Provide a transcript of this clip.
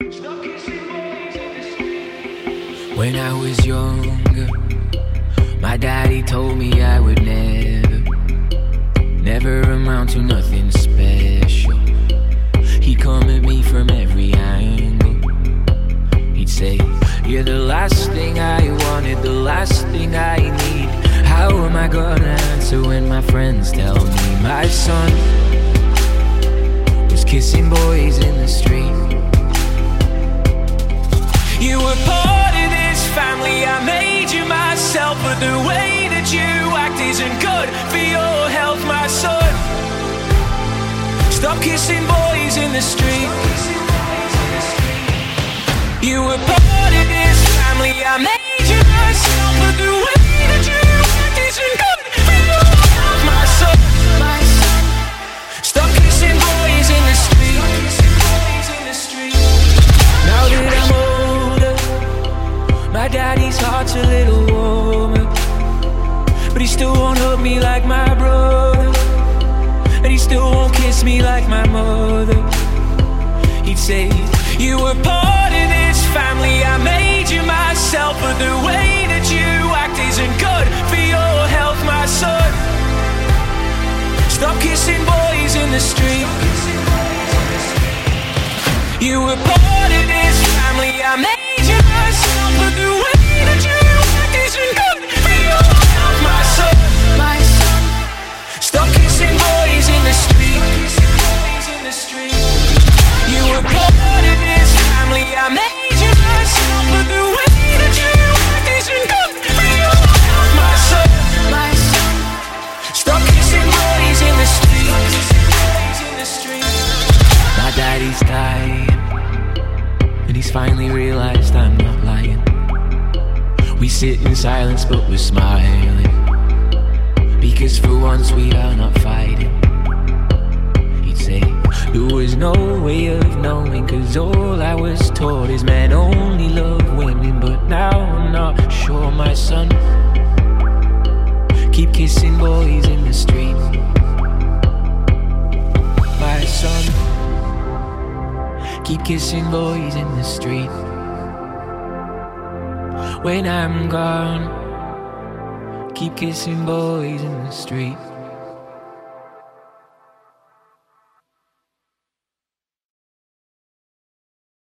When I was younger, my daddy told me I would never, never amount to nothing special. He'd come at me from every angle. He'd say, You're the last thing I wanted, the last thing I need. How am I gonna answer when my friends tell me my son was kissing boys in the street? But the way that you act isn't good for your health, my son. Stop kissing boys in the street. You were part of this family, I made you myself, but the way that you act isn't good for your health, my son. Stop kissing boys in the street. Now that I'm older, my daddy's heart's a little warmer, but he still won't hug me like my brother, and he still won't kiss me like my mother. He'd say, You were part of this family, I made you myself, but the way that you act isn't good for your health, my son. Stop kissing boys in the street. You were part of this family, I made My daddy's dying, and he's finally realized I'm not lying. We sit in silence, but we're smiling. Because for once we are not fighting. He'd say, There was no way of knowing, cause all I was taught is men only love women. But now I'm not sure, my Keep kissing boys in the street. When I'm gone, keep kissing boys in the street.